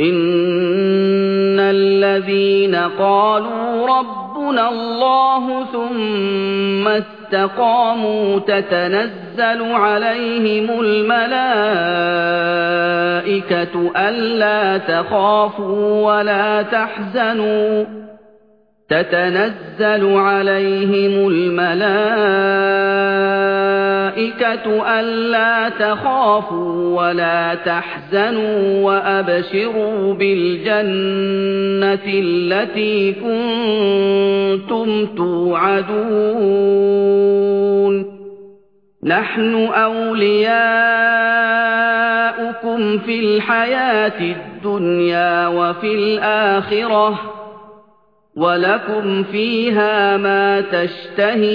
إِنَّ الَّذِينَ قَالُوا رَبُّنَا اللَّهُ ثُمَّ اسْتَقَامُوا تَتَنَزَّلُ عَلَيْهِمُ الْمَلَائِكَةُ أَلَّا تَخَافُوا وَلَا تَحْزَنُوا تَتَنَزَّلُ عَلَيْهِمُ الْمَلَائِكَةُ أَلَّا تَخَافُوا وَلَا تَحْزَنُوا وَأَبْشِرُوا بِالْجَنَّةِ الَّتِي كُنتُمْ تُوعَدُونَ. نَحْنُ أَوْلِيَاؤُكُمْ فِي الْحَيَاةِ الدُّنْيَا وَفِي الْآخِرَةِ وَلَكُمْ فِيهَا مَا تَشْتَهِي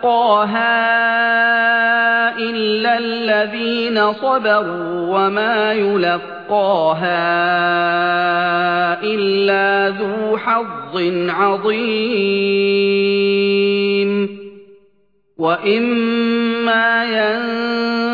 يُلَقَّاهَا إِلَّا الَّذِينَ صَبَرُوا وَمَا يُلَقَّاهَا إِلَّا ذُو حَظٍّ عَظِيمٍ. وَإِمَّا